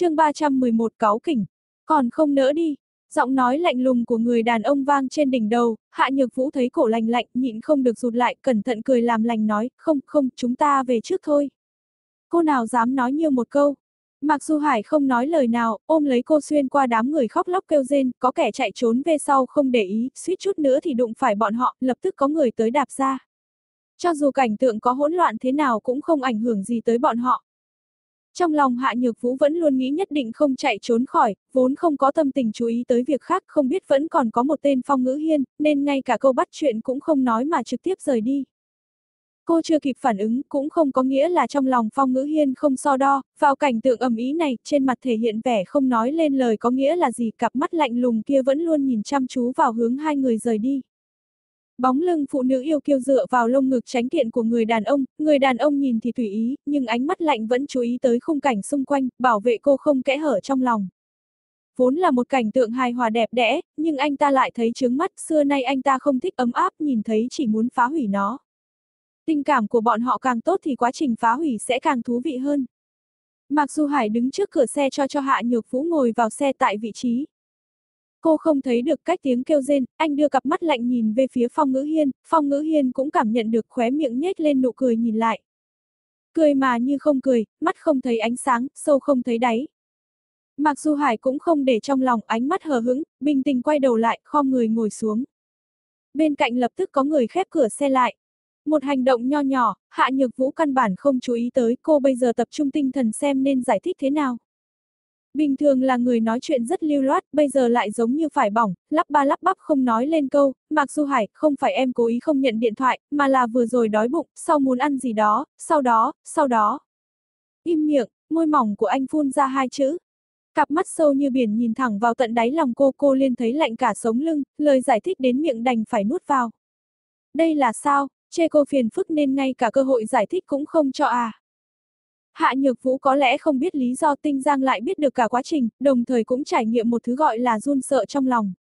chương 311 cáo kỉnh, còn không nỡ đi. Giọng nói lạnh lùng của người đàn ông vang trên đỉnh đầu, Hạ Nhược Vũ thấy cổ lành lạnh, nhịn không được rụt lại, cẩn thận cười làm lành nói, không, không, chúng ta về trước thôi. Cô nào dám nói như một câu. Mặc dù Hải không nói lời nào, ôm lấy cô xuyên qua đám người khóc lóc kêu rên, có kẻ chạy trốn về sau không để ý, suýt chút nữa thì đụng phải bọn họ, lập tức có người tới đạp ra. Cho dù cảnh tượng có hỗn loạn thế nào cũng không ảnh hưởng gì tới bọn họ. Trong lòng Hạ Nhược Vũ vẫn luôn nghĩ nhất định không chạy trốn khỏi, vốn không có tâm tình chú ý tới việc khác không biết vẫn còn có một tên phong ngữ hiên, nên ngay cả câu bắt chuyện cũng không nói mà trực tiếp rời đi. Cô chưa kịp phản ứng cũng không có nghĩa là trong lòng phong ngữ hiên không so đo, vào cảnh tượng ầm ý này, trên mặt thể hiện vẻ không nói lên lời có nghĩa là gì, cặp mắt lạnh lùng kia vẫn luôn nhìn chăm chú vào hướng hai người rời đi. Bóng lưng phụ nữ yêu kiêu dựa vào lông ngực tránh kiện của người đàn ông, người đàn ông nhìn thì tùy ý, nhưng ánh mắt lạnh vẫn chú ý tới khung cảnh xung quanh, bảo vệ cô không kẽ hở trong lòng. Vốn là một cảnh tượng hài hòa đẹp đẽ, nhưng anh ta lại thấy chướng mắt, xưa nay anh ta không thích ấm áp, nhìn thấy chỉ muốn phá hủy nó. Tình cảm của bọn họ càng tốt thì quá trình phá hủy sẽ càng thú vị hơn. Mặc dù Hải đứng trước cửa xe cho cho Hạ Nhược Vũ ngồi vào xe tại vị trí, Cô không thấy được cách tiếng kêu rên, anh đưa cặp mắt lạnh nhìn về phía Phong Ngữ Hiên, Phong Ngữ Hiên cũng cảm nhận được khóe miệng nhếch lên nụ cười nhìn lại. Cười mà như không cười, mắt không thấy ánh sáng, sâu không thấy đáy. Mặc dù Hải cũng không để trong lòng ánh mắt hờ hững, bình tĩnh quay đầu lại, khom người ngồi xuống. Bên cạnh lập tức có người khép cửa xe lại. Một hành động nho nhỏ, Hạ Nhược Vũ căn bản không chú ý tới cô bây giờ tập trung tinh thần xem nên giải thích thế nào. Bình thường là người nói chuyện rất lưu loát, bây giờ lại giống như phải bỏng, lắp ba lắp bắp không nói lên câu, Mạc Du Hải, không phải em cố ý không nhận điện thoại, mà là vừa rồi đói bụng, sau muốn ăn gì đó, sau đó, sau đó. Im miệng, môi mỏng của anh phun ra hai chữ. Cặp mắt sâu như biển nhìn thẳng vào tận đáy lòng cô, cô liên thấy lạnh cả sống lưng, lời giải thích đến miệng đành phải nuốt vào. Đây là sao, chê cô phiền phức nên ngay cả cơ hội giải thích cũng không cho à. Hạ Nhược Vũ có lẽ không biết lý do Tinh Giang lại biết được cả quá trình, đồng thời cũng trải nghiệm một thứ gọi là run sợ trong lòng.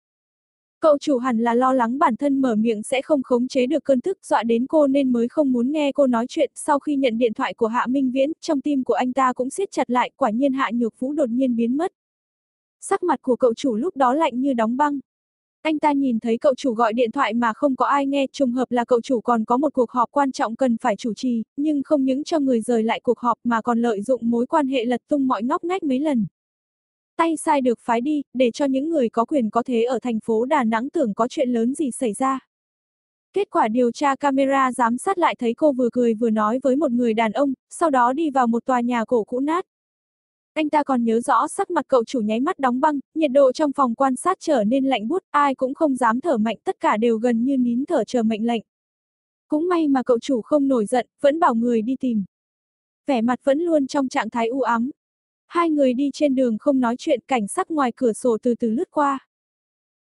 Cậu chủ hẳn là lo lắng bản thân mở miệng sẽ không khống chế được cơn tức dọa đến cô nên mới không muốn nghe cô nói chuyện. Sau khi nhận điện thoại của Hạ Minh Viễn, trong tim của anh ta cũng siết chặt lại, quả nhiên Hạ Nhược Vũ đột nhiên biến mất. Sắc mặt của cậu chủ lúc đó lạnh như đóng băng. Anh ta nhìn thấy cậu chủ gọi điện thoại mà không có ai nghe, trùng hợp là cậu chủ còn có một cuộc họp quan trọng cần phải chủ trì, nhưng không những cho người rời lại cuộc họp mà còn lợi dụng mối quan hệ lật tung mọi ngóc ngách mấy lần. Tay sai được phái đi, để cho những người có quyền có thế ở thành phố Đà Nẵng tưởng có chuyện lớn gì xảy ra. Kết quả điều tra camera giám sát lại thấy cô vừa cười vừa nói với một người đàn ông, sau đó đi vào một tòa nhà cổ cũ nát, anh ta còn nhớ rõ sắc mặt cậu chủ nháy mắt đóng băng, nhiệt độ trong phòng quan sát trở nên lạnh bút, ai cũng không dám thở mạnh, tất cả đều gần như nín thở chờ mệnh lệnh. Cũng may mà cậu chủ không nổi giận, vẫn bảo người đi tìm. Vẻ mặt vẫn luôn trong trạng thái u ám. Hai người đi trên đường không nói chuyện, cảnh sắc ngoài cửa sổ từ từ lướt qua.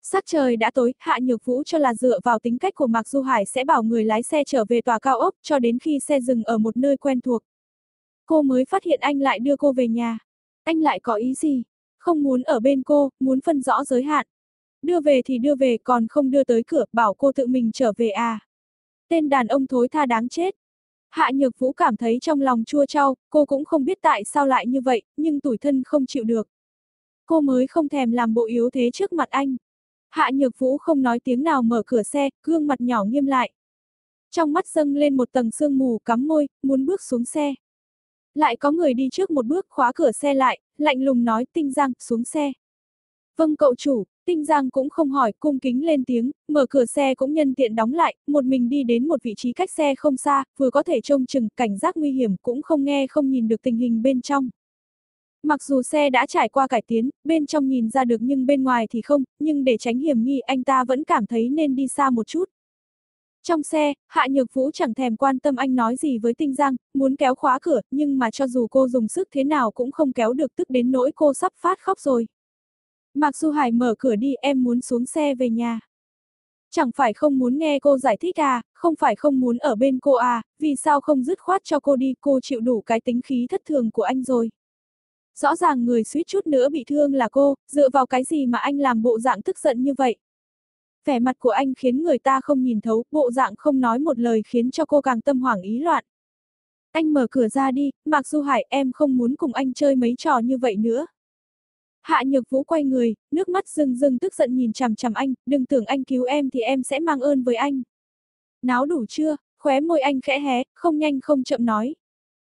Sắc trời đã tối, Hạ Nhược Vũ cho là dựa vào tính cách của Mạc Du Hải sẽ bảo người lái xe trở về tòa cao ốc cho đến khi xe dừng ở một nơi quen thuộc. Cô mới phát hiện anh lại đưa cô về nhà. Anh lại có ý gì? Không muốn ở bên cô, muốn phân rõ giới hạn. Đưa về thì đưa về còn không đưa tới cửa, bảo cô tự mình trở về à. Tên đàn ông thối tha đáng chết. Hạ Nhược Vũ cảm thấy trong lòng chua chau, cô cũng không biết tại sao lại như vậy, nhưng tủi thân không chịu được. Cô mới không thèm làm bộ yếu thế trước mặt anh. Hạ Nhược Vũ không nói tiếng nào mở cửa xe, gương mặt nhỏ nghiêm lại. Trong mắt dâng lên một tầng sương mù cắm môi, muốn bước xuống xe. Lại có người đi trước một bước khóa cửa xe lại, lạnh lùng nói Tinh Giang, xuống xe. Vâng cậu chủ, Tinh Giang cũng không hỏi, cung kính lên tiếng, mở cửa xe cũng nhân tiện đóng lại, một mình đi đến một vị trí cách xe không xa, vừa có thể trông chừng, cảnh giác nguy hiểm cũng không nghe không nhìn được tình hình bên trong. Mặc dù xe đã trải qua cải tiến, bên trong nhìn ra được nhưng bên ngoài thì không, nhưng để tránh hiểm nghi anh ta vẫn cảm thấy nên đi xa một chút. Trong xe, Hạ Nhược Vũ chẳng thèm quan tâm anh nói gì với Tinh Giang, muốn kéo khóa cửa, nhưng mà cho dù cô dùng sức thế nào cũng không kéo được tức đến nỗi cô sắp phát khóc rồi. Mạc Du Hải mở cửa đi em muốn xuống xe về nhà. Chẳng phải không muốn nghe cô giải thích à, không phải không muốn ở bên cô à, vì sao không dứt khoát cho cô đi, cô chịu đủ cái tính khí thất thường của anh rồi. Rõ ràng người suýt chút nữa bị thương là cô, dựa vào cái gì mà anh làm bộ dạng tức giận như vậy. Vẻ mặt của anh khiến người ta không nhìn thấu, bộ dạng không nói một lời khiến cho cô càng tâm hoảng ý loạn. Anh mở cửa ra đi, Mạc Du Hải em không muốn cùng anh chơi mấy trò như vậy nữa. Hạ Nhược Vũ quay người, nước mắt rưng rưng tức giận nhìn chằm chằm anh, đừng tưởng anh cứu em thì em sẽ mang ơn với anh. Náo đủ chưa? Khóe môi anh khẽ hé, không nhanh không chậm nói.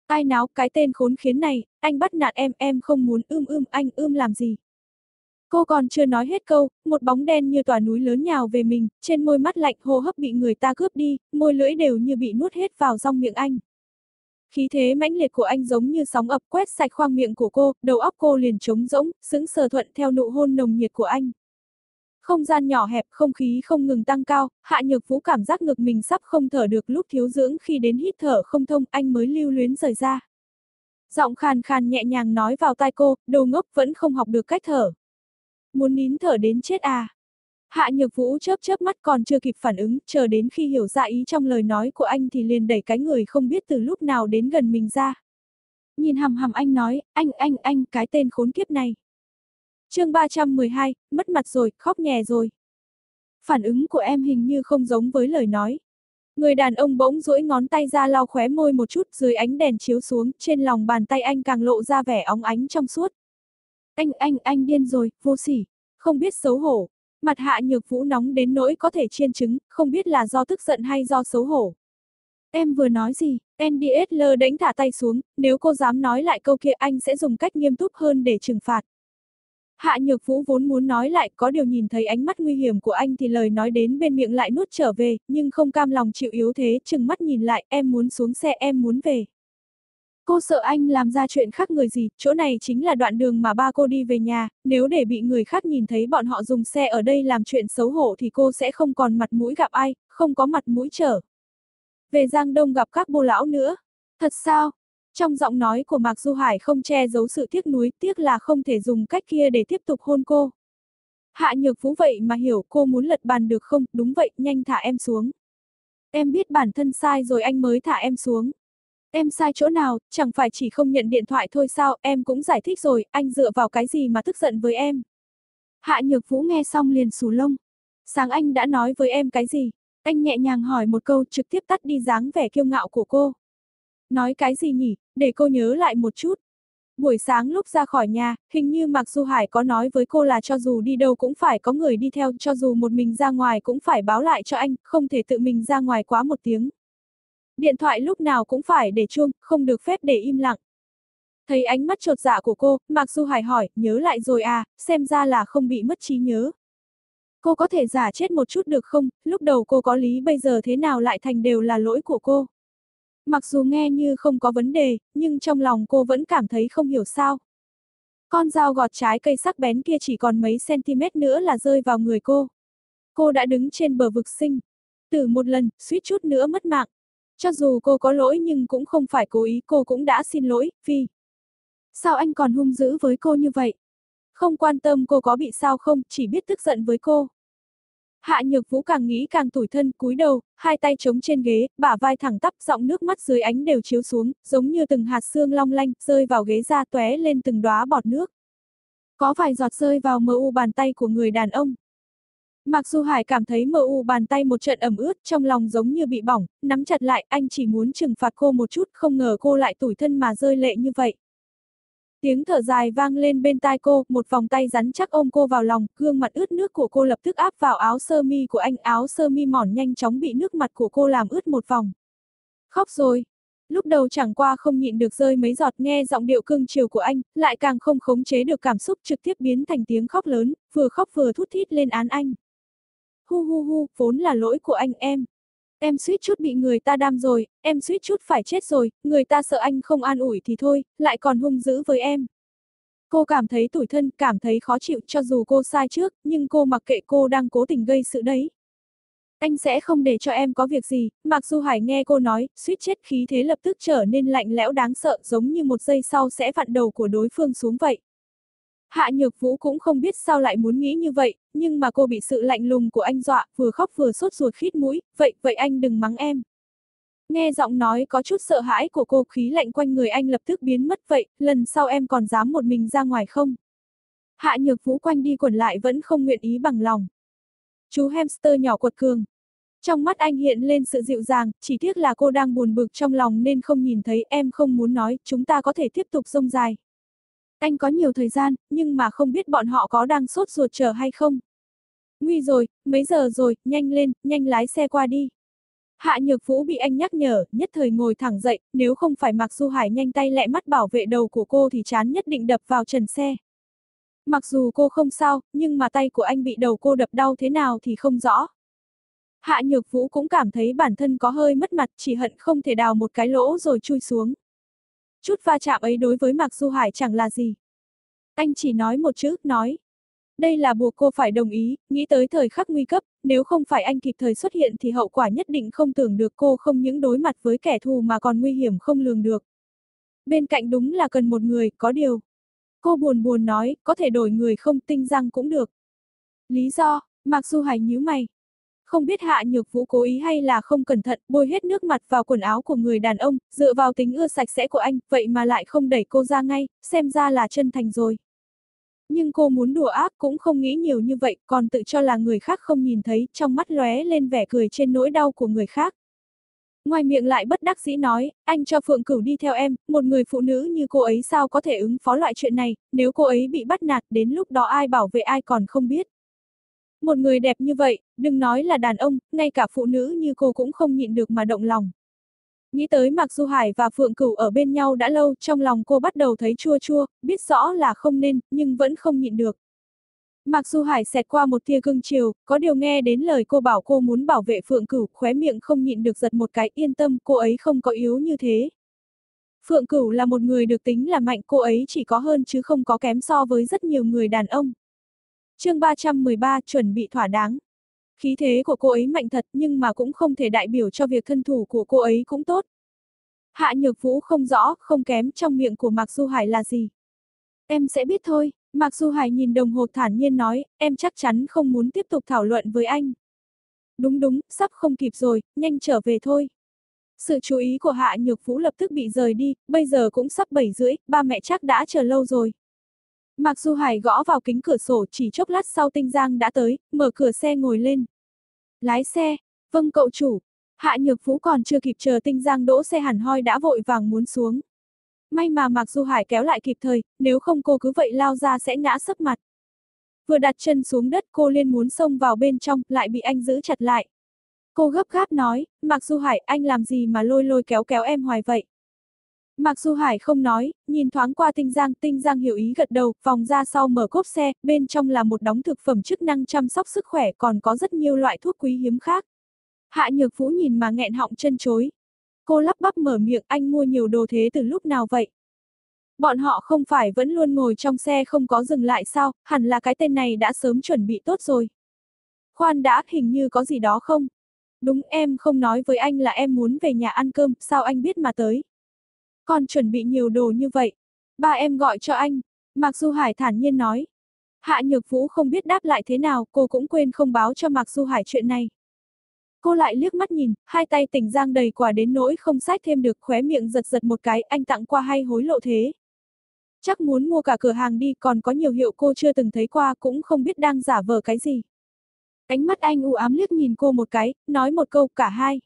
Ai náo cái tên khốn khiến này, anh bắt nạt em, em không muốn ưm ưm, anh ưm làm gì. Cô còn chưa nói hết câu, một bóng đen như tòa núi lớn nhào về mình, trên môi mắt lạnh hô hấp bị người ta cướp đi, môi lưỡi đều như bị nuốt hết vào trong miệng anh. Khí thế mãnh liệt của anh giống như sóng ập quét sạch khoang miệng của cô, đầu óc cô liền trống rỗng, sững sờ thuận theo nụ hôn nồng nhiệt của anh. Không gian nhỏ hẹp, không khí không ngừng tăng cao, Hạ Nhược Vũ cảm giác ngực mình sắp không thở được lúc thiếu dưỡng khi đến hít thở không thông, anh mới lưu luyến rời ra. Giọng khàn khàn nhẹ nhàng nói vào tai cô, đầu ngốc vẫn không học được cách thở. Muốn nín thở đến chết à? Hạ Nhược Vũ chớp chớp mắt còn chưa kịp phản ứng, chờ đến khi hiểu ra ý trong lời nói của anh thì liền đẩy cái người không biết từ lúc nào đến gần mình ra. Nhìn hầm hầm anh nói, anh anh anh cái tên khốn kiếp này. chương 312, mất mặt rồi, khóc nhè rồi. Phản ứng của em hình như không giống với lời nói. Người đàn ông bỗng duỗi ngón tay ra lau khóe môi một chút dưới ánh đèn chiếu xuống, trên lòng bàn tay anh càng lộ ra vẻ óng ánh trong suốt. Anh anh anh điên rồi, vô sỉ, không biết xấu hổ, Mặt hạ nhược vũ nóng đến nỗi có thể chiên trứng, không biết là do tức giận hay do xấu hổ. Em vừa nói gì, Andy Edler đánh thả tay xuống, nếu cô dám nói lại câu kia anh sẽ dùng cách nghiêm túc hơn để trừng phạt. Hạ Nhược Vũ vốn muốn nói lại, có điều nhìn thấy ánh mắt nguy hiểm của anh thì lời nói đến bên miệng lại nuốt trở về, nhưng không cam lòng chịu yếu thế, chừng mắt nhìn lại, em muốn xuống xe, em muốn về. Cô sợ anh làm ra chuyện khác người gì, chỗ này chính là đoạn đường mà ba cô đi về nhà, nếu để bị người khác nhìn thấy bọn họ dùng xe ở đây làm chuyện xấu hổ thì cô sẽ không còn mặt mũi gặp ai, không có mặt mũi trở. Về Giang Đông gặp các bô lão nữa. Thật sao? Trong giọng nói của Mạc Du Hải không che giấu sự tiếc nuối, tiếc là không thể dùng cách kia để tiếp tục hôn cô. Hạ nhược phú vậy mà hiểu cô muốn lật bàn được không, đúng vậy, nhanh thả em xuống. Em biết bản thân sai rồi anh mới thả em xuống. Em sai chỗ nào, chẳng phải chỉ không nhận điện thoại thôi sao, em cũng giải thích rồi, anh dựa vào cái gì mà tức giận với em. Hạ Nhược Vũ nghe xong liền sù lông. Sáng anh đã nói với em cái gì? Anh nhẹ nhàng hỏi một câu trực tiếp tắt đi dáng vẻ kiêu ngạo của cô. Nói cái gì nhỉ, để cô nhớ lại một chút. Buổi sáng lúc ra khỏi nhà, hình như Mạc Du Hải có nói với cô là cho dù đi đâu cũng phải có người đi theo, cho dù một mình ra ngoài cũng phải báo lại cho anh, không thể tự mình ra ngoài quá một tiếng. Điện thoại lúc nào cũng phải để chuông, không được phép để im lặng. Thấy ánh mắt trột dạ của cô, Mạc Du Hải hỏi, nhớ lại rồi à, xem ra là không bị mất trí nhớ. Cô có thể giả chết một chút được không, lúc đầu cô có lý bây giờ thế nào lại thành đều là lỗi của cô. Mặc dù nghe như không có vấn đề, nhưng trong lòng cô vẫn cảm thấy không hiểu sao. Con dao gọt trái cây sắc bén kia chỉ còn mấy centimet nữa là rơi vào người cô. Cô đã đứng trên bờ vực sinh. Từ một lần, suýt chút nữa mất mạng. Cho dù cô có lỗi nhưng cũng không phải cố ý cô cũng đã xin lỗi, Phi. Sao anh còn hung dữ với cô như vậy? Không quan tâm cô có bị sao không, chỉ biết tức giận với cô. Hạ Nhược Vũ càng nghĩ càng tủi thân, cúi đầu, hai tay chống trên ghế, bả vai thẳng tắp, giọng nước mắt dưới ánh đều chiếu xuống, giống như từng hạt xương long lanh, rơi vào ghế ra tóe lên từng đóa bọt nước. Có vài giọt rơi vào mờ u bàn tay của người đàn ông, Mặc dù Hải cảm thấy MU u bàn tay một trận ẩm ướt, trong lòng giống như bị bỏng, nắm chặt lại, anh chỉ muốn trừng phạt cô một chút, không ngờ cô lại tủi thân mà rơi lệ như vậy. Tiếng thở dài vang lên bên tai cô, một vòng tay rắn chắc ôm cô vào lòng, gương mặt ướt nước của cô lập tức áp vào áo sơ mi của anh, áo sơ mi mỏn nhanh chóng bị nước mặt của cô làm ướt một vòng. Khóc rồi. Lúc đầu chẳng qua không nhịn được rơi mấy giọt nghe giọng điệu cưng chiều của anh, lại càng không khống chế được cảm xúc trực tiếp biến thành tiếng khóc lớn, vừa khóc vừa thút thít lên án anh. Hu hu hu, vốn là lỗi của anh em. Em suýt chút bị người ta đam rồi, em suýt chút phải chết rồi, người ta sợ anh không an ủi thì thôi, lại còn hung dữ với em. Cô cảm thấy tủi thân, cảm thấy khó chịu cho dù cô sai trước, nhưng cô mặc kệ cô đang cố tình gây sự đấy. Anh sẽ không để cho em có việc gì, mặc dù Hải nghe cô nói, suýt chết khí thế lập tức trở nên lạnh lẽo đáng sợ giống như một giây sau sẽ vặn đầu của đối phương xuống vậy. Hạ Nhược Vũ cũng không biết sao lại muốn nghĩ như vậy, nhưng mà cô bị sự lạnh lùng của anh dọa, vừa khóc vừa sốt ruột khít mũi, vậy, vậy anh đừng mắng em. Nghe giọng nói có chút sợ hãi của cô khí lạnh quanh người anh lập tức biến mất vậy, lần sau em còn dám một mình ra ngoài không? Hạ Nhược Vũ quanh đi quẩn lại vẫn không nguyện ý bằng lòng. Chú hamster nhỏ quật cường. Trong mắt anh hiện lên sự dịu dàng, chỉ tiếc là cô đang buồn bực trong lòng nên không nhìn thấy em không muốn nói, chúng ta có thể tiếp tục rông dài. Anh có nhiều thời gian, nhưng mà không biết bọn họ có đang sốt ruột chờ hay không. Nguy rồi, mấy giờ rồi, nhanh lên, nhanh lái xe qua đi. Hạ Nhược Vũ bị anh nhắc nhở, nhất thời ngồi thẳng dậy, nếu không phải Mạc Du Hải nhanh tay lẹ mắt bảo vệ đầu của cô thì chán nhất định đập vào trần xe. Mặc dù cô không sao, nhưng mà tay của anh bị đầu cô đập đau thế nào thì không rõ. Hạ Nhược Vũ cũng cảm thấy bản thân có hơi mất mặt, chỉ hận không thể đào một cái lỗ rồi chui xuống. Chút va chạm ấy đối với Mạc Du Hải chẳng là gì. Anh chỉ nói một chữ, nói. Đây là buộc cô phải đồng ý, nghĩ tới thời khắc nguy cấp, nếu không phải anh kịp thời xuất hiện thì hậu quả nhất định không tưởng được cô không những đối mặt với kẻ thù mà còn nguy hiểm không lường được. Bên cạnh đúng là cần một người, có điều. Cô buồn buồn nói, có thể đổi người không tinh răng cũng được. Lý do, Mạc Du Hải nhíu mày, không biết Hạ Nhược Vũ cố ý hay là không cẩn thận, bôi hết nước mặt vào quần áo của người đàn ông, dựa vào tính ưa sạch sẽ của anh, vậy mà lại không đẩy cô ra ngay, xem ra là chân thành rồi. Nhưng cô muốn đùa ác cũng không nghĩ nhiều như vậy, còn tự cho là người khác không nhìn thấy, trong mắt lóe lên vẻ cười trên nỗi đau của người khác. Ngoài miệng lại bất đắc dĩ nói, anh cho Phượng Cửu đi theo em, một người phụ nữ như cô ấy sao có thể ứng phó loại chuyện này, nếu cô ấy bị bắt nạt đến lúc đó ai bảo vệ ai còn không biết. Một người đẹp như vậy, đừng nói là đàn ông, ngay cả phụ nữ như cô cũng không nhịn được mà động lòng. Nghĩ tới Mạc Du Hải và Phượng Cửu ở bên nhau đã lâu, trong lòng cô bắt đầu thấy chua chua, biết rõ là không nên, nhưng vẫn không nhịn được. Mạc Du Hải xẹt qua một tia cưng chiều, có điều nghe đến lời cô bảo cô muốn bảo vệ Phượng Cửu, khóe miệng không nhịn được giật một cái, yên tâm, cô ấy không có yếu như thế. Phượng Cửu là một người được tính là mạnh, cô ấy chỉ có hơn chứ không có kém so với rất nhiều người đàn ông chương 313 chuẩn bị thỏa đáng. Khí thế của cô ấy mạnh thật nhưng mà cũng không thể đại biểu cho việc thân thủ của cô ấy cũng tốt. Hạ Nhược Vũ không rõ, không kém trong miệng của Mạc Du Hải là gì. Em sẽ biết thôi, Mạc Du Hải nhìn đồng hồ thản nhiên nói, em chắc chắn không muốn tiếp tục thảo luận với anh. Đúng đúng, sắp không kịp rồi, nhanh trở về thôi. Sự chú ý của Hạ Nhược Vũ lập tức bị rời đi, bây giờ cũng sắp 7 rưỡi, ba mẹ chắc đã chờ lâu rồi. Mặc Du Hải gõ vào kính cửa sổ chỉ chốc lát sau Tinh Giang đã tới, mở cửa xe ngồi lên. Lái xe, vâng cậu chủ. Hạ Nhược Vũ còn chưa kịp chờ Tinh Giang đỗ xe hẳn hoi đã vội vàng muốn xuống. May mà Mạc Du Hải kéo lại kịp thời, nếu không cô cứ vậy lao ra sẽ ngã sấp mặt. Vừa đặt chân xuống đất cô liên muốn xông vào bên trong, lại bị anh giữ chặt lại. Cô gấp gáp nói, Mạc Du Hải anh làm gì mà lôi lôi kéo kéo em hoài vậy? Mặc dù Hải không nói, nhìn thoáng qua Tinh Giang, Tinh Giang hiểu ý gật đầu, vòng ra sau mở cốp xe, bên trong là một đống thực phẩm chức năng chăm sóc sức khỏe còn có rất nhiều loại thuốc quý hiếm khác. Hạ Nhược Vũ nhìn mà nghẹn họng chân chối. Cô lắp bắp mở miệng anh mua nhiều đồ thế từ lúc nào vậy? Bọn họ không phải vẫn luôn ngồi trong xe không có dừng lại sao, hẳn là cái tên này đã sớm chuẩn bị tốt rồi. Khoan đã, hình như có gì đó không? Đúng em không nói với anh là em muốn về nhà ăn cơm, sao anh biết mà tới? Con chuẩn bị nhiều đồ như vậy. Ba em gọi cho anh. Mạc Du Hải thản nhiên nói. Hạ Nhược Vũ không biết đáp lại thế nào, cô cũng quên không báo cho Mạc Du Hải chuyện này. Cô lại liếc mắt nhìn, hai tay tỉnh giang đầy quả đến nỗi không sách thêm được khóe miệng giật giật một cái, anh tặng qua hay hối lộ thế. Chắc muốn mua cả cửa hàng đi còn có nhiều hiệu cô chưa từng thấy qua cũng không biết đang giả vờ cái gì. Ánh mắt anh u ám liếc nhìn cô một cái, nói một câu cả hai.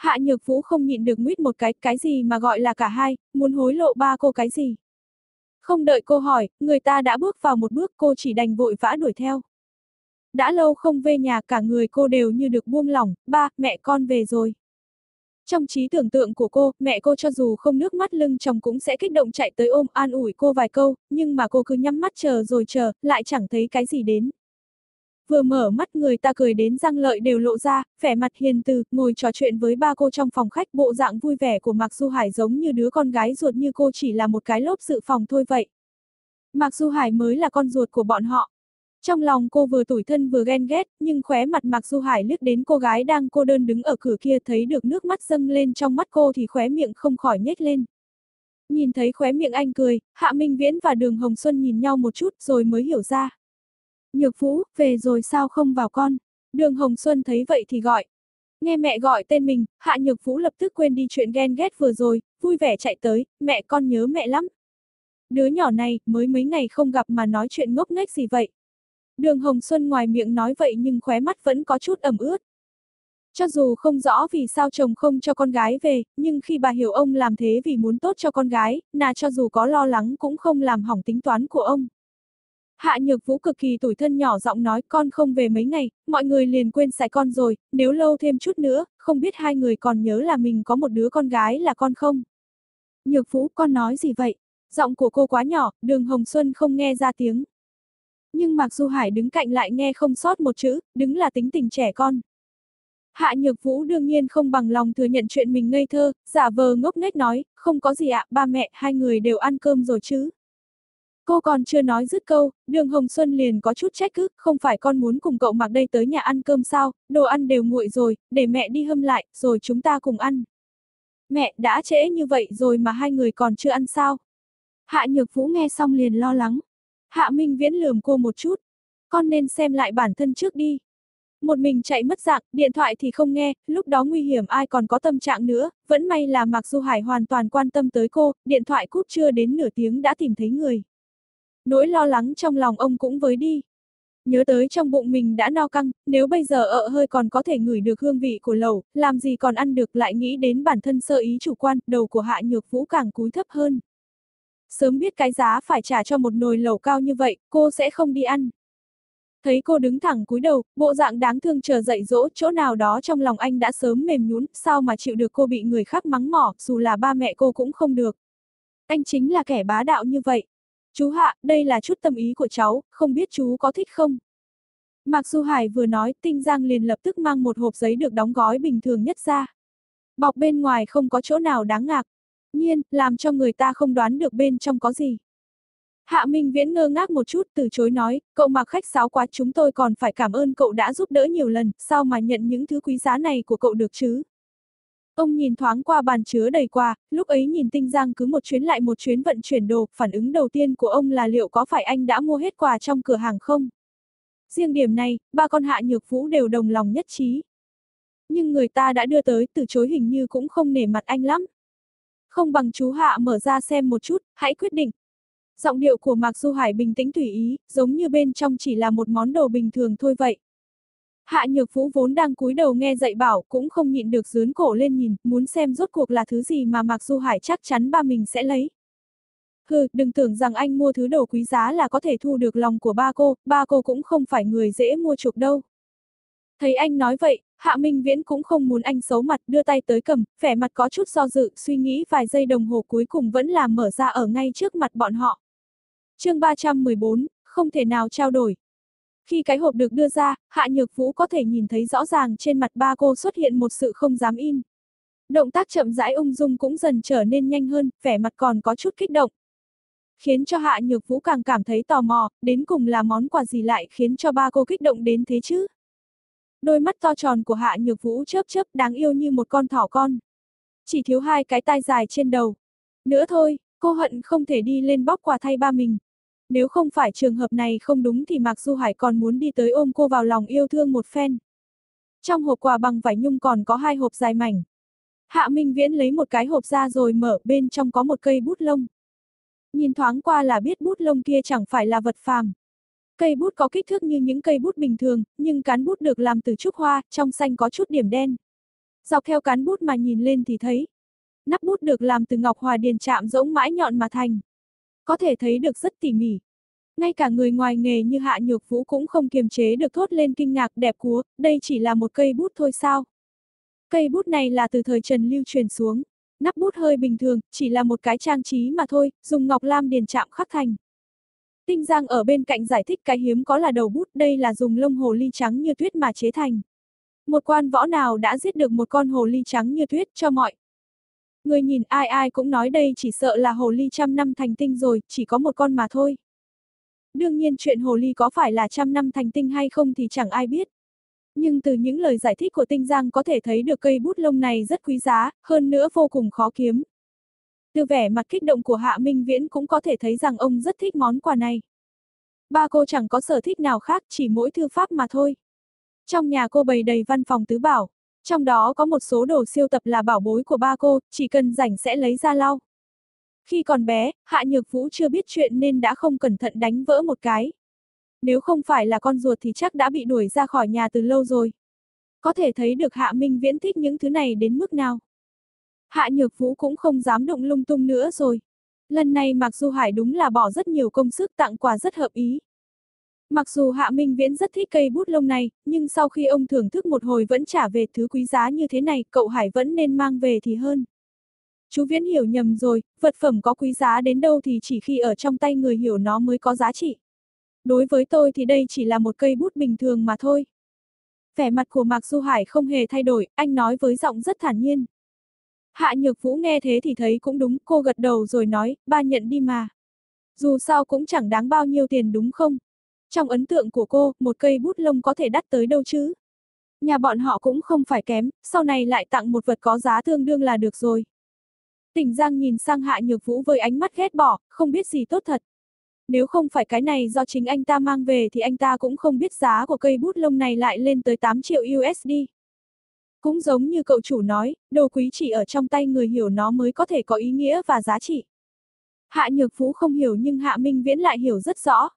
Hạ Nhược Vũ không nhịn được nguyết một cái, cái gì mà gọi là cả hai, muốn hối lộ ba cô cái gì. Không đợi cô hỏi, người ta đã bước vào một bước cô chỉ đành vội vã đuổi theo. Đã lâu không về nhà cả người cô đều như được buông lỏng, ba, mẹ con về rồi. Trong trí tưởng tượng của cô, mẹ cô cho dù không nước mắt lưng chồng cũng sẽ kích động chạy tới ôm an ủi cô vài câu, nhưng mà cô cứ nhắm mắt chờ rồi chờ, lại chẳng thấy cái gì đến. Vừa mở mắt người ta cười đến răng lợi đều lộ ra, vẻ mặt hiền từ, ngồi trò chuyện với ba cô trong phòng khách bộ dạng vui vẻ của Mạc Du Hải giống như đứa con gái ruột như cô chỉ là một cái lốp dự phòng thôi vậy. Mạc Du Hải mới là con ruột của bọn họ. Trong lòng cô vừa tủi thân vừa ghen ghét, nhưng khóe mặt Mạc Du Hải liếc đến cô gái đang cô đơn đứng ở cửa kia thấy được nước mắt dâng lên trong mắt cô thì khóe miệng không khỏi nhếch lên. Nhìn thấy khóe miệng anh cười, Hạ Minh Viễn và Đường Hồng Xuân nhìn nhau một chút rồi mới hiểu ra. Nhược Vũ, về rồi sao không vào con? Đường Hồng Xuân thấy vậy thì gọi. Nghe mẹ gọi tên mình, Hạ Nhược Vũ lập tức quên đi chuyện ghen ghét vừa rồi, vui vẻ chạy tới, mẹ con nhớ mẹ lắm. Đứa nhỏ này, mới mấy ngày không gặp mà nói chuyện ngốc nghếch gì vậy? Đường Hồng Xuân ngoài miệng nói vậy nhưng khóe mắt vẫn có chút ẩm ướt. Cho dù không rõ vì sao chồng không cho con gái về, nhưng khi bà hiểu ông làm thế vì muốn tốt cho con gái, nà cho dù có lo lắng cũng không làm hỏng tính toán của ông. Hạ Nhược Vũ cực kỳ tủi thân nhỏ giọng nói con không về mấy ngày, mọi người liền quên sạch con rồi, nếu lâu thêm chút nữa, không biết hai người còn nhớ là mình có một đứa con gái là con không? Nhược Vũ con nói gì vậy? Giọng của cô quá nhỏ, đường Hồng Xuân không nghe ra tiếng. Nhưng Mạc Du Hải đứng cạnh lại nghe không sót một chữ, đứng là tính tình trẻ con. Hạ Nhược Vũ đương nhiên không bằng lòng thừa nhận chuyện mình ngây thơ, giả vờ ngốc nghếch nói, không có gì ạ, ba mẹ, hai người đều ăn cơm rồi chứ. Cô còn chưa nói dứt câu, đường Hồng Xuân liền có chút trách cứ, không phải con muốn cùng cậu mặc đây tới nhà ăn cơm sao, đồ ăn đều nguội rồi, để mẹ đi hâm lại, rồi chúng ta cùng ăn. Mẹ, đã trễ như vậy rồi mà hai người còn chưa ăn sao? Hạ Nhược Vũ nghe xong liền lo lắng. Hạ Minh Viễn lườm cô một chút. Con nên xem lại bản thân trước đi. Một mình chạy mất dạng, điện thoại thì không nghe, lúc đó nguy hiểm ai còn có tâm trạng nữa, vẫn may là Mạc Du Hải hoàn toàn quan tâm tới cô, điện thoại cút chưa đến nửa tiếng đã tìm thấy người. Nỗi lo lắng trong lòng ông cũng với đi. Nhớ tới trong bụng mình đã no căng, nếu bây giờ ợ hơi còn có thể ngửi được hương vị của lẩu, làm gì còn ăn được lại nghĩ đến bản thân sơ ý chủ quan, đầu của Hạ Nhược Vũ càng cúi thấp hơn. Sớm biết cái giá phải trả cho một nồi lẩu cao như vậy, cô sẽ không đi ăn. Thấy cô đứng thẳng cúi đầu, bộ dạng đáng thương chờ dậy dỗ, chỗ nào đó trong lòng anh đã sớm mềm nhún, sao mà chịu được cô bị người khác mắng mỏ, dù là ba mẹ cô cũng không được. Anh chính là kẻ bá đạo như vậy. Chú Hạ, đây là chút tâm ý của cháu, không biết chú có thích không? Mạc Du Hải vừa nói, Tinh Giang liền lập tức mang một hộp giấy được đóng gói bình thường nhất ra. Bọc bên ngoài không có chỗ nào đáng ngạc. Nhiên, làm cho người ta không đoán được bên trong có gì. Hạ Minh Viễn ngơ ngác một chút từ chối nói, cậu mặc khách sáo quá chúng tôi còn phải cảm ơn cậu đã giúp đỡ nhiều lần, sao mà nhận những thứ quý giá này của cậu được chứ? Ông nhìn thoáng qua bàn chứa đầy quà, lúc ấy nhìn Tinh Giang cứ một chuyến lại một chuyến vận chuyển đồ, phản ứng đầu tiên của ông là liệu có phải anh đã mua hết quà trong cửa hàng không? Riêng điểm này, ba con hạ nhược vũ đều đồng lòng nhất trí. Nhưng người ta đã đưa tới từ chối hình như cũng không nể mặt anh lắm. Không bằng chú hạ mở ra xem một chút, hãy quyết định. Giọng điệu của Mạc Du Hải bình tĩnh tùy ý, giống như bên trong chỉ là một món đồ bình thường thôi vậy. Hạ Nhược Vũ vốn đang cúi đầu nghe dạy bảo cũng không nhịn được dướn cổ lên nhìn, muốn xem rốt cuộc là thứ gì mà Mạc Du Hải chắc chắn ba mình sẽ lấy. Hừ, đừng tưởng rằng anh mua thứ đồ quý giá là có thể thu được lòng của ba cô, ba cô cũng không phải người dễ mua chuộc đâu. Thấy anh nói vậy, Hạ Minh Viễn cũng không muốn anh xấu mặt, đưa tay tới cầm, vẻ mặt có chút do dự, suy nghĩ vài giây đồng hồ cuối cùng vẫn là mở ra ở ngay trước mặt bọn họ. chương 314, không thể nào trao đổi, khi cái hộp được đưa ra, Hạ Nhược Vũ có thể nhìn thấy rõ ràng trên mặt ba cô xuất hiện một sự không dám in. Động tác chậm rãi ung dung cũng dần trở nên nhanh hơn, vẻ mặt còn có chút kích động. Khiến cho Hạ Nhược Vũ càng cảm thấy tò mò, đến cùng là món quà gì lại khiến cho ba cô kích động đến thế chứ? Đôi mắt to tròn của Hạ Nhược Vũ chớp chớp đáng yêu như một con thỏ con. Chỉ thiếu hai cái tai dài trên đầu. Nữa thôi, cô hận không thể đi lên bóc quà thay ba mình. Nếu không phải trường hợp này không đúng thì Mạc Du Hải còn muốn đi tới ôm cô vào lòng yêu thương một phen. Trong hộp quà bằng vải nhung còn có hai hộp dài mảnh. Hạ Minh Viễn lấy một cái hộp ra rồi mở, bên trong có một cây bút lông. Nhìn thoáng qua là biết bút lông kia chẳng phải là vật phàm. Cây bút có kích thước như những cây bút bình thường, nhưng cán bút được làm từ trúc hoa, trong xanh có chút điểm đen. Dọc theo cán bút mà nhìn lên thì thấy. Nắp bút được làm từ ngọc hòa điền chạm rỗng mãi nhọn mà thành có thể thấy được rất tỉ mỉ. Ngay cả người ngoài nghề như Hạ Nhược Vũ cũng không kiềm chế được thốt lên kinh ngạc đẹp cúa, đây chỉ là một cây bút thôi sao? Cây bút này là từ thời Trần lưu truyền xuống. Nắp bút hơi bình thường, chỉ là một cái trang trí mà thôi, dùng ngọc lam điền chạm khắc thành. Tinh Giang ở bên cạnh giải thích cái hiếm có là đầu bút, đây là dùng lông hồ ly trắng như tuyết mà chế thành. Một quan võ nào đã giết được một con hồ ly trắng như tuyết cho mọi Người nhìn ai ai cũng nói đây chỉ sợ là hồ ly trăm năm thành tinh rồi, chỉ có một con mà thôi. Đương nhiên chuyện hồ ly có phải là trăm năm thành tinh hay không thì chẳng ai biết. Nhưng từ những lời giải thích của Tinh Giang có thể thấy được cây bút lông này rất quý giá, hơn nữa vô cùng khó kiếm. Từ vẻ mặt kích động của Hạ Minh Viễn cũng có thể thấy rằng ông rất thích món quà này. Ba cô chẳng có sở thích nào khác, chỉ mỗi thư pháp mà thôi. Trong nhà cô bày đầy văn phòng tứ bảo, trong đó có một số đồ siêu tập là bảo bối của ba cô, chỉ cần rảnh sẽ lấy ra lau. Khi còn bé, Hạ Nhược Vũ chưa biết chuyện nên đã không cẩn thận đánh vỡ một cái. Nếu không phải là con ruột thì chắc đã bị đuổi ra khỏi nhà từ lâu rồi. Có thể thấy được Hạ Minh Viễn thích những thứ này đến mức nào. Hạ Nhược Vũ cũng không dám động lung tung nữa rồi. Lần này Mạc Du Hải đúng là bỏ rất nhiều công sức tặng quà rất hợp ý. Mặc dù Hạ Minh Viễn rất thích cây bút lông này, nhưng sau khi ông thưởng thức một hồi vẫn trả về thứ quý giá như thế này, cậu Hải vẫn nên mang về thì hơn. Chú Viễn hiểu nhầm rồi, vật phẩm có quý giá đến đâu thì chỉ khi ở trong tay người hiểu nó mới có giá trị. Đối với tôi thì đây chỉ là một cây bút bình thường mà thôi. Vẻ mặt của Mạc Du Hải không hề thay đổi, anh nói với giọng rất thản nhiên. Hạ Nhược Vũ nghe thế thì thấy cũng đúng, cô gật đầu rồi nói, ba nhận đi mà. Dù sao cũng chẳng đáng bao nhiêu tiền đúng không? Trong ấn tượng của cô, một cây bút lông có thể đắt tới đâu chứ? Nhà bọn họ cũng không phải kém, sau này lại tặng một vật có giá tương đương là được rồi. Tỉnh Giang nhìn sang Hạ Nhược Vũ với ánh mắt ghét bỏ, không biết gì tốt thật. Nếu không phải cái này do chính anh ta mang về thì anh ta cũng không biết giá của cây bút lông này lại lên tới 8 triệu USD. Cũng giống như cậu chủ nói, đồ quý chỉ ở trong tay người hiểu nó mới có thể có ý nghĩa và giá trị. Hạ Nhược Vũ không hiểu nhưng Hạ Minh Viễn lại hiểu rất rõ.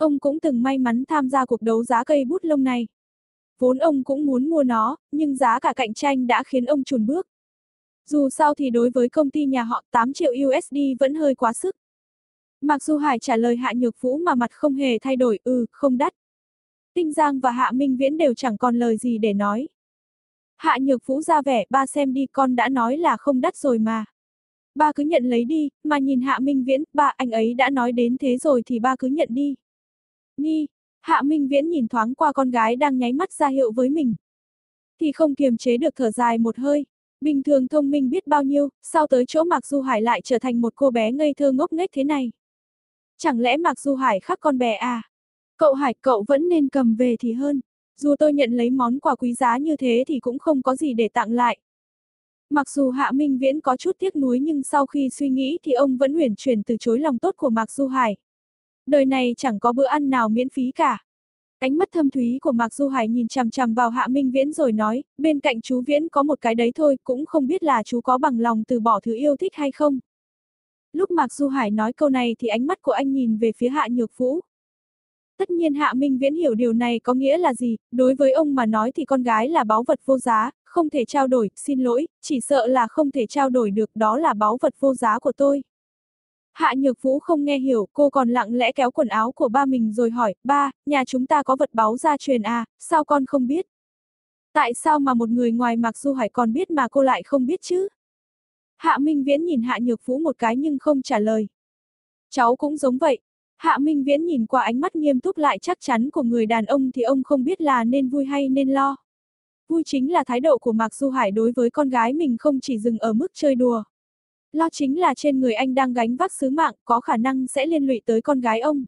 Ông cũng từng may mắn tham gia cuộc đấu giá cây bút lông này. Vốn ông cũng muốn mua nó, nhưng giá cả cạnh tranh đã khiến ông chùn bước. Dù sao thì đối với công ty nhà họ 8 triệu USD vẫn hơi quá sức. Mặc dù Hải trả lời Hạ Nhược Vũ mà mặt không hề thay đổi, ừ, không đắt. Tinh Giang và Hạ Minh Viễn đều chẳng còn lời gì để nói. Hạ Nhược Vũ ra vẻ, ba xem đi con đã nói là không đắt rồi mà. Ba cứ nhận lấy đi, mà nhìn Hạ Minh Viễn, ba anh ấy đã nói đến thế rồi thì ba cứ nhận đi. Nghi, Hạ Minh Viễn nhìn thoáng qua con gái đang nháy mắt ra hiệu với mình. Thì không kiềm chế được thở dài một hơi. Bình thường thông minh biết bao nhiêu, sao tới chỗ Mạc Du Hải lại trở thành một cô bé ngây thơ ngốc nghếch thế này? Chẳng lẽ Mạc Du Hải khác con bé à? Cậu Hải cậu vẫn nên cầm về thì hơn. Dù tôi nhận lấy món quà quý giá như thế thì cũng không có gì để tặng lại. Mặc dù Hạ Minh Viễn có chút tiếc nuối nhưng sau khi suy nghĩ thì ông vẫn huyền chuyển từ chối lòng tốt của Mạc Du Hải. Đời này chẳng có bữa ăn nào miễn phí cả. Ánh mắt thâm thúy của Mạc Du Hải nhìn chằm chằm vào Hạ Minh Viễn rồi nói, bên cạnh chú Viễn có một cái đấy thôi, cũng không biết là chú có bằng lòng từ bỏ thứ yêu thích hay không. Lúc Mạc Du Hải nói câu này thì ánh mắt của anh nhìn về phía Hạ Nhược Vũ. Tất nhiên Hạ Minh Viễn hiểu điều này có nghĩa là gì, đối với ông mà nói thì con gái là báu vật vô giá, không thể trao đổi, xin lỗi, chỉ sợ là không thể trao đổi được, đó là báu vật vô giá của tôi. Hạ Nhược Vũ không nghe hiểu, cô còn lặng lẽ kéo quần áo của ba mình rồi hỏi, ba, nhà chúng ta có vật báu gia truyền à, sao con không biết? Tại sao mà một người ngoài Mạc Du Hải còn biết mà cô lại không biết chứ? Hạ Minh Viễn nhìn Hạ Nhược Vũ một cái nhưng không trả lời. Cháu cũng giống vậy. Hạ Minh Viễn nhìn qua ánh mắt nghiêm túc lại chắc chắn của người đàn ông thì ông không biết là nên vui hay nên lo. Vui chính là thái độ của Mạc Du Hải đối với con gái mình không chỉ dừng ở mức chơi đùa. Lo chính là trên người anh đang gánh vác sứ mạng, có khả năng sẽ liên lụy tới con gái ông.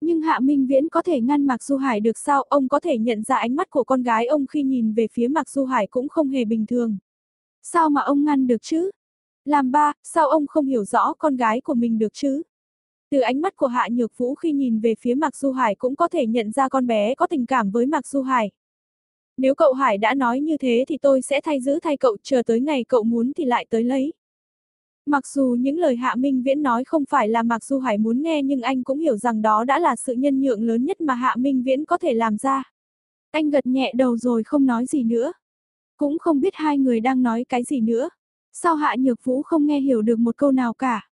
Nhưng Hạ Minh Viễn có thể ngăn Mạc Du Hải được sao, ông có thể nhận ra ánh mắt của con gái ông khi nhìn về phía Mạc Du Hải cũng không hề bình thường. Sao mà ông ngăn được chứ? Làm ba, sao ông không hiểu rõ con gái của mình được chứ? Từ ánh mắt của Hạ Nhược Vũ khi nhìn về phía Mạc Du Hải cũng có thể nhận ra con bé có tình cảm với Mạc Du Hải. Nếu cậu Hải đã nói như thế thì tôi sẽ thay giữ thay cậu chờ tới ngày cậu muốn thì lại tới lấy. Mặc dù những lời Hạ Minh Viễn nói không phải là Mạc Du Hải muốn nghe nhưng anh cũng hiểu rằng đó đã là sự nhân nhượng lớn nhất mà Hạ Minh Viễn có thể làm ra. Anh gật nhẹ đầu rồi không nói gì nữa. Cũng không biết hai người đang nói cái gì nữa. Sao Hạ Nhược Vũ không nghe hiểu được một câu nào cả?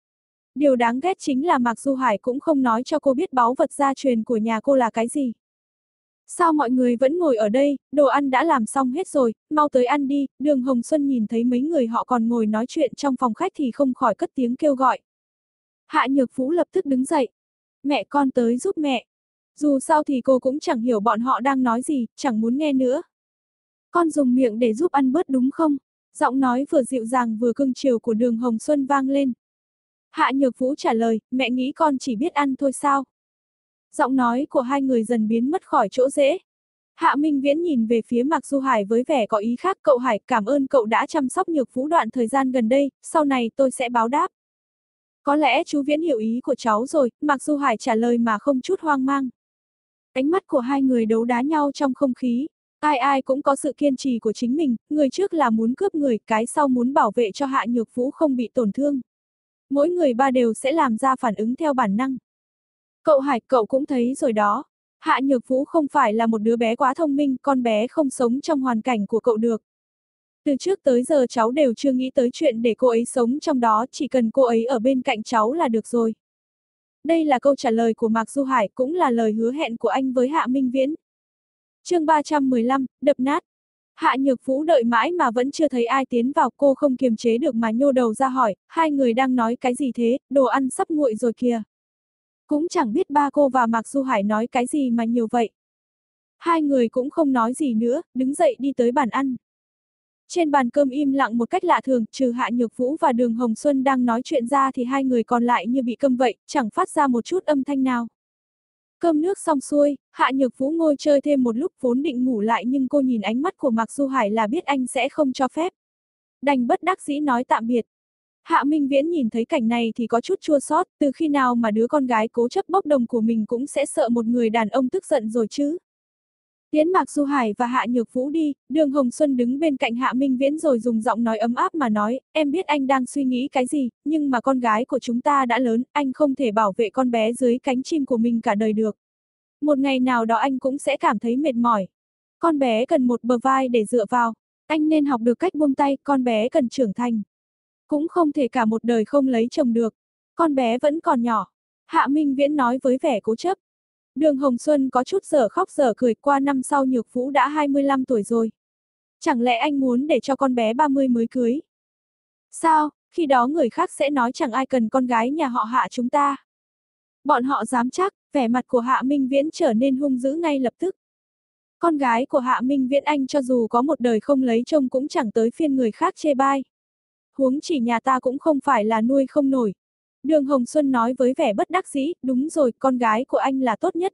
Điều đáng ghét chính là Mạc Du Hải cũng không nói cho cô biết báu vật gia truyền của nhà cô là cái gì. Sao mọi người vẫn ngồi ở đây, đồ ăn đã làm xong hết rồi, mau tới ăn đi, đường Hồng Xuân nhìn thấy mấy người họ còn ngồi nói chuyện trong phòng khách thì không khỏi cất tiếng kêu gọi. Hạ Nhược Vũ lập tức đứng dậy. Mẹ con tới giúp mẹ. Dù sao thì cô cũng chẳng hiểu bọn họ đang nói gì, chẳng muốn nghe nữa. Con dùng miệng để giúp ăn bớt đúng không? Giọng nói vừa dịu dàng vừa cưng chiều của đường Hồng Xuân vang lên. Hạ Nhược Vũ trả lời, mẹ nghĩ con chỉ biết ăn thôi sao? Giọng nói của hai người dần biến mất khỏi chỗ dễ. Hạ Minh Viễn nhìn về phía Mạc Du Hải với vẻ có ý khác, cậu Hải cảm ơn cậu đã chăm sóc Nhược Vũ đoạn thời gian gần đây, sau này tôi sẽ báo đáp. Có lẽ chú Viễn hiểu ý của cháu rồi, Mạc Du Hải trả lời mà không chút hoang mang. Ánh mắt của hai người đấu đá nhau trong không khí, ai ai cũng có sự kiên trì của chính mình, người trước là muốn cướp người, cái sau muốn bảo vệ cho Hạ Nhược Vũ không bị tổn thương. Mỗi người ba đều sẽ làm ra phản ứng theo bản năng. Cậu Hải, cậu cũng thấy rồi đó. Hạ Nhược Vũ không phải là một đứa bé quá thông minh, con bé không sống trong hoàn cảnh của cậu được. Từ trước tới giờ cháu đều chưa nghĩ tới chuyện để cô ấy sống trong đó, chỉ cần cô ấy ở bên cạnh cháu là được rồi. Đây là câu trả lời của Mạc Du Hải, cũng là lời hứa hẹn của anh với Hạ Minh Viễn. chương 315, đập nát. Hạ Nhược Vũ đợi mãi mà vẫn chưa thấy ai tiến vào, cô không kiềm chế được mà nhô đầu ra hỏi, hai người đang nói cái gì thế, đồ ăn sắp nguội rồi kìa. Cũng chẳng biết ba cô và Mạc Du Hải nói cái gì mà nhiều vậy. Hai người cũng không nói gì nữa, đứng dậy đi tới bàn ăn. Trên bàn cơm im lặng một cách lạ thường, trừ Hạ Nhược Vũ và Đường Hồng Xuân đang nói chuyện ra thì hai người còn lại như bị câm vậy, chẳng phát ra một chút âm thanh nào. Cơm nước xong xuôi, Hạ Nhược Vũ ngồi chơi thêm một lúc vốn định ngủ lại nhưng cô nhìn ánh mắt của Mạc Du Hải là biết anh sẽ không cho phép. Đành bất đắc dĩ nói tạm biệt. Hạ Minh Viễn nhìn thấy cảnh này thì có chút chua xót, từ khi nào mà đứa con gái cố chấp bốc đồng của mình cũng sẽ sợ một người đàn ông tức giận rồi chứ. Tiến Mạc Du Hải và Hạ Nhược Vũ đi, đường Hồng Xuân đứng bên cạnh Hạ Minh Viễn rồi dùng giọng nói ấm áp mà nói, em biết anh đang suy nghĩ cái gì, nhưng mà con gái của chúng ta đã lớn, anh không thể bảo vệ con bé dưới cánh chim của mình cả đời được. Một ngày nào đó anh cũng sẽ cảm thấy mệt mỏi. Con bé cần một bờ vai để dựa vào, anh nên học được cách buông tay, con bé cần trưởng thành. Cũng không thể cả một đời không lấy chồng được. Con bé vẫn còn nhỏ. Hạ Minh Viễn nói với vẻ cố chấp. Đường Hồng Xuân có chút giờ khóc giờ cười qua năm sau Nhược Vũ đã 25 tuổi rồi. Chẳng lẽ anh muốn để cho con bé 30 mới cưới? Sao, khi đó người khác sẽ nói chẳng ai cần con gái nhà họ hạ chúng ta. Bọn họ dám chắc, vẻ mặt của Hạ Minh Viễn trở nên hung dữ ngay lập tức. Con gái của Hạ Minh Viễn Anh cho dù có một đời không lấy chồng cũng chẳng tới phiên người khác chê bai. Huống chỉ nhà ta cũng không phải là nuôi không nổi, Đường Hồng Xuân nói với vẻ bất đắc dĩ, đúng rồi, con gái của anh là tốt nhất.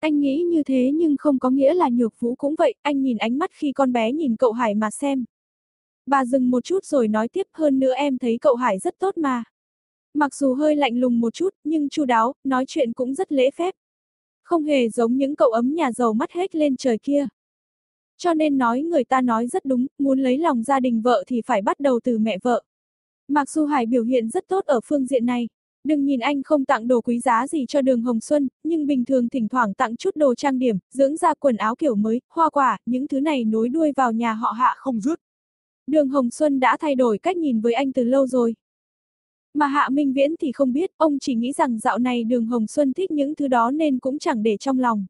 Anh nghĩ như thế nhưng không có nghĩa là nhược vũ cũng vậy, anh nhìn ánh mắt khi con bé nhìn cậu Hải mà xem. Bà dừng một chút rồi nói tiếp hơn nữa em thấy cậu Hải rất tốt mà. Mặc dù hơi lạnh lùng một chút, nhưng chu đáo, nói chuyện cũng rất lễ phép. Không hề giống những cậu ấm nhà giàu mắt hết lên trời kia. Cho nên nói người ta nói rất đúng, muốn lấy lòng gia đình vợ thì phải bắt đầu từ mẹ vợ. Mạc Du Hải biểu hiện rất tốt ở phương diện này. Đừng nhìn anh không tặng đồ quý giá gì cho đường Hồng Xuân, nhưng bình thường thỉnh thoảng tặng chút đồ trang điểm, dưỡng da quần áo kiểu mới, hoa quả, những thứ này nối đuôi vào nhà họ hạ không dứt. Đường Hồng Xuân đã thay đổi cách nhìn với anh từ lâu rồi. Mà Hạ Minh Viễn thì không biết, ông chỉ nghĩ rằng dạo này đường Hồng Xuân thích những thứ đó nên cũng chẳng để trong lòng.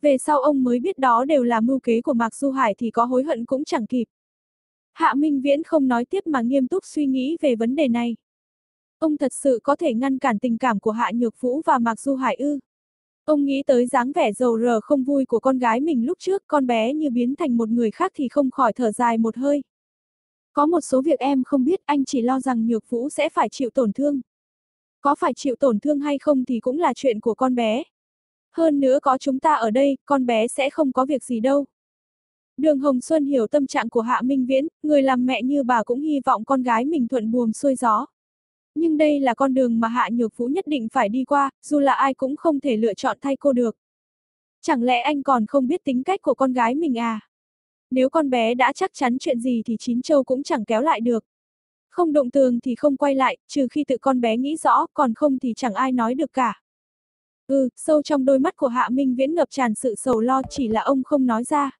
Về sau ông mới biết đó đều là mưu kế của Mạc Du Hải thì có hối hận cũng chẳng kịp. Hạ Minh Viễn không nói tiếp mà nghiêm túc suy nghĩ về vấn đề này. Ông thật sự có thể ngăn cản tình cảm của Hạ Nhược Vũ và Mạc Du Hải ư. Ông nghĩ tới dáng vẻ dầu rờ không vui của con gái mình lúc trước, con bé như biến thành một người khác thì không khỏi thở dài một hơi. Có một số việc em không biết, anh chỉ lo rằng Nhược Vũ sẽ phải chịu tổn thương. Có phải chịu tổn thương hay không thì cũng là chuyện của con bé. Hơn nữa có chúng ta ở đây, con bé sẽ không có việc gì đâu. Đường Hồng Xuân hiểu tâm trạng của Hạ Minh Viễn, người làm mẹ như bà cũng hy vọng con gái mình thuận buồm xuôi gió. Nhưng đây là con đường mà Hạ Nhược Vũ nhất định phải đi qua, dù là ai cũng không thể lựa chọn thay cô được. Chẳng lẽ anh còn không biết tính cách của con gái mình à? Nếu con bé đã chắc chắn chuyện gì thì chín châu cũng chẳng kéo lại được. Không động tường thì không quay lại, trừ khi tự con bé nghĩ rõ, còn không thì chẳng ai nói được cả. Ừ, sâu trong đôi mắt của Hạ Minh Viễn ngập tràn sự sầu lo chỉ là ông không nói ra.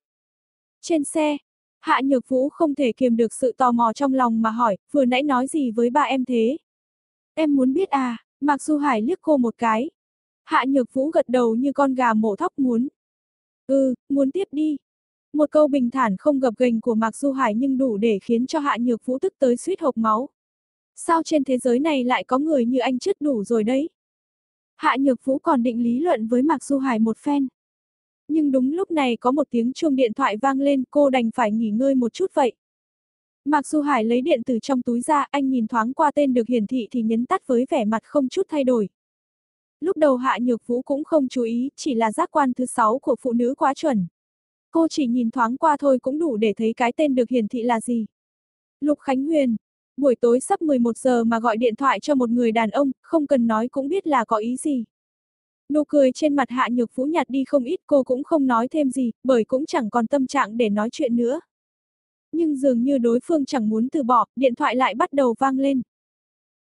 Trên xe, Hạ Nhược Vũ không thể kiềm được sự tò mò trong lòng mà hỏi, vừa nãy nói gì với ba em thế? Em muốn biết à, Mạc Du Hải liếc cô một cái. Hạ Nhược Vũ gật đầu như con gà mổ thóc muốn. Ừ, muốn tiếp đi. Một câu bình thản không gập ghềnh của Mạc Du Hải nhưng đủ để khiến cho Hạ Nhược Vũ tức tới suýt hộc máu. Sao trên thế giới này lại có người như anh chết đủ rồi đấy? Hạ Nhược Vũ còn định lý luận với Mạc Du Hải một phen. Nhưng đúng lúc này có một tiếng chuông điện thoại vang lên, cô đành phải nghỉ ngơi một chút vậy. Mạc Du Hải lấy điện từ trong túi ra, anh nhìn thoáng qua tên được hiển thị thì nhấn tắt với vẻ mặt không chút thay đổi. Lúc đầu Hạ Nhược Vũ cũng không chú ý, chỉ là giác quan thứ sáu của phụ nữ quá chuẩn. Cô chỉ nhìn thoáng qua thôi cũng đủ để thấy cái tên được hiển thị là gì. Lục Khánh Huyền. Buổi tối sắp 11 giờ mà gọi điện thoại cho một người đàn ông, không cần nói cũng biết là có ý gì. Nụ cười trên mặt Hạ Nhược Vũ nhạt đi không ít cô cũng không nói thêm gì, bởi cũng chẳng còn tâm trạng để nói chuyện nữa. Nhưng dường như đối phương chẳng muốn từ bỏ, điện thoại lại bắt đầu vang lên.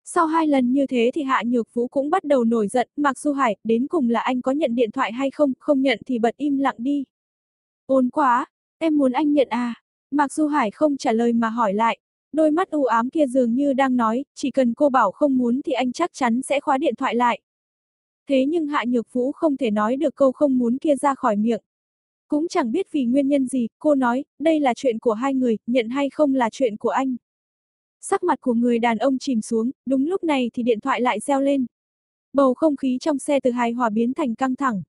Sau hai lần như thế thì Hạ Nhược Vũ cũng bắt đầu nổi giận, Mạc Du Hải, đến cùng là anh có nhận điện thoại hay không, không nhận thì bật im lặng đi. Ôn quá, em muốn anh nhận à? Mạc Du Hải không trả lời mà hỏi lại. Đôi mắt u ám kia dường như đang nói, chỉ cần cô bảo không muốn thì anh chắc chắn sẽ khóa điện thoại lại. Thế nhưng Hạ Nhược Vũ không thể nói được câu không muốn kia ra khỏi miệng. Cũng chẳng biết vì nguyên nhân gì, cô nói, đây là chuyện của hai người, nhận hay không là chuyện của anh. Sắc mặt của người đàn ông chìm xuống, đúng lúc này thì điện thoại lại reo lên. Bầu không khí trong xe từ hài hòa biến thành căng thẳng.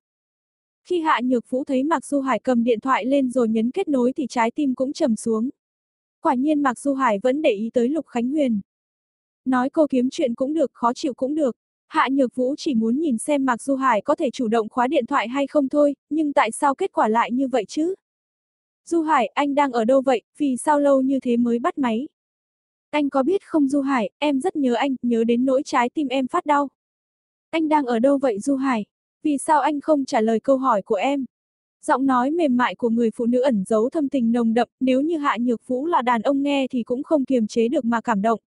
Khi Hạ Nhược Vũ thấy Mạc Du Hải cầm điện thoại lên rồi nhấn kết nối thì trái tim cũng trầm xuống. Quả nhiên Mạc Du Hải vẫn để ý tới Lục Khánh Huyền. Nói cô kiếm chuyện cũng được, khó chịu cũng được. Hạ Nhược Vũ chỉ muốn nhìn xem Mạc Du Hải có thể chủ động khóa điện thoại hay không thôi, nhưng tại sao kết quả lại như vậy chứ? Du Hải, anh đang ở đâu vậy, vì sao lâu như thế mới bắt máy? Anh có biết không Du Hải, em rất nhớ anh, nhớ đến nỗi trái tim em phát đau. Anh đang ở đâu vậy Du Hải? Vì sao anh không trả lời câu hỏi của em? Giọng nói mềm mại của người phụ nữ ẩn giấu thâm tình nồng đậm, nếu như Hạ Nhược Vũ là đàn ông nghe thì cũng không kiềm chế được mà cảm động.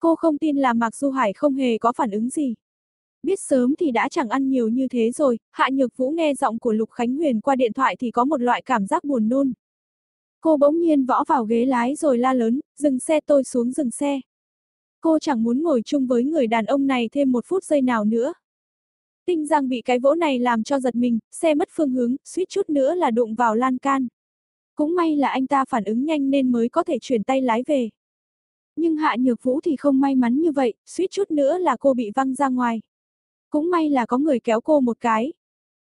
Cô không tin là Mạc Du Hải không hề có phản ứng gì. Biết sớm thì đã chẳng ăn nhiều như thế rồi, Hạ Nhược Vũ nghe giọng của Lục Khánh Huyền qua điện thoại thì có một loại cảm giác buồn nôn. Cô bỗng nhiên võ vào ghế lái rồi la lớn, dừng xe tôi xuống dừng xe. Cô chẳng muốn ngồi chung với người đàn ông này thêm một phút giây nào nữa. Tinh Giang bị cái vỗ này làm cho giật mình, xe mất phương hướng, suýt chút nữa là đụng vào lan can. Cũng may là anh ta phản ứng nhanh nên mới có thể chuyển tay lái về. Nhưng Hạ Nhược Vũ thì không may mắn như vậy, suýt chút nữa là cô bị văng ra ngoài. Cũng may là có người kéo cô một cái.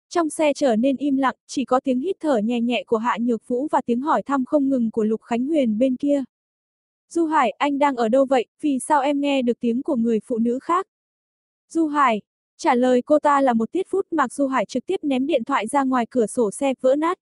Trong xe trở nên im lặng, chỉ có tiếng hít thở nhẹ nhẹ của Hạ Nhược Vũ và tiếng hỏi thăm không ngừng của Lục Khánh Huyền bên kia. Du Hải, anh đang ở đâu vậy, vì sao em nghe được tiếng của người phụ nữ khác? Du Hải, trả lời cô ta là một tiết phút Mạc Du Hải trực tiếp ném điện thoại ra ngoài cửa sổ xe vỡ nát.